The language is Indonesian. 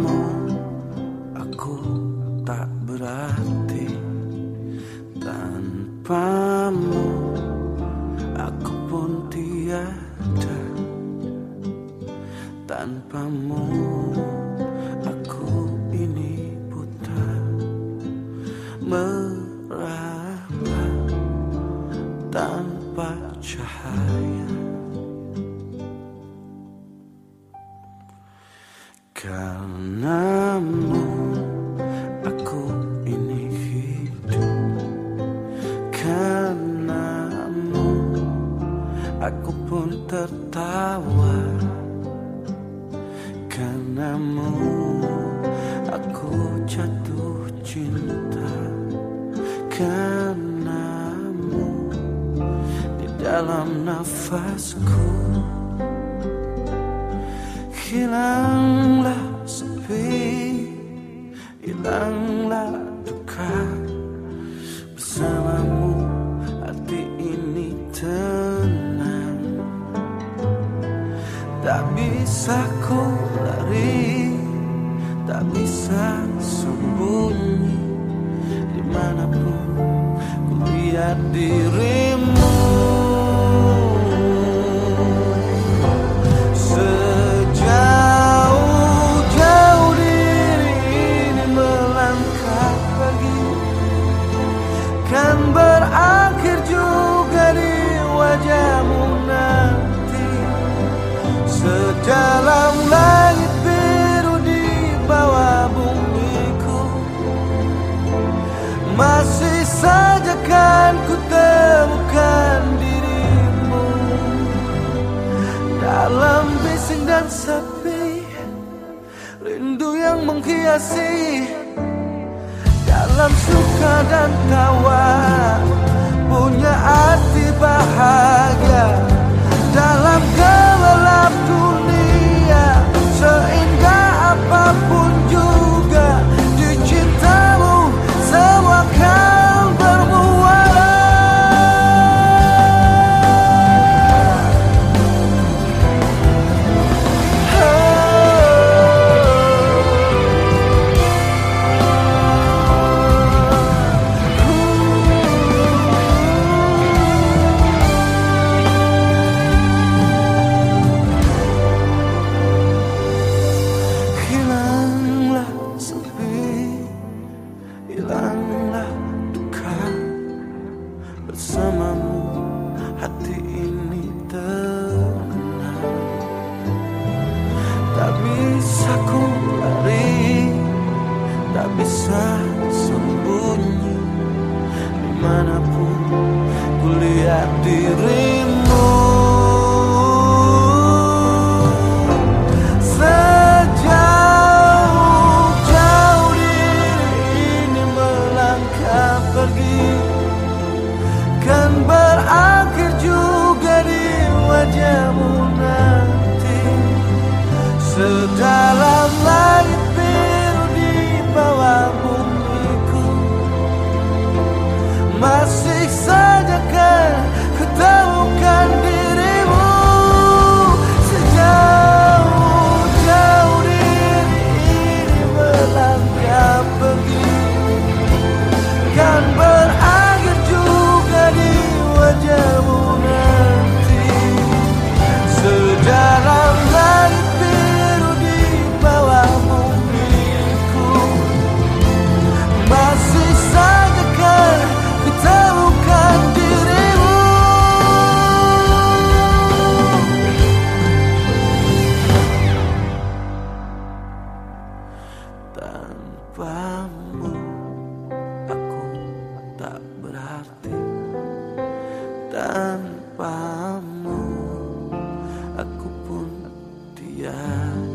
Tanpamu aku tak berarti Tanpamu. Aku pun tiada Tanpamu. Aku ini buta Meraba tanpa cahaya Karenamu aku ini hidup. Karenamu aku pun tertawa. Karenamu aku jatuh cinta. Karenamu di dalam nafasku Hilanglah Tak bisa sembunyi Di mana pun ku lihat dirimu. Sejauh-jauh diri ini melangkah pergi Kan berakhir juga di wajahmu nanti. Sedalam saja kan ku temukan dirimu Dalam bising dan sepi Rindu yang menghiasi Dalam suka dan tawa Punya arti bahagia Hilanglah duka. Bersamamu hati ini tenang. Tak bisa ku lari Tak bisa sembunyi. Di mana pun ku lihat dirimu mas Tanpamu aku pun tiada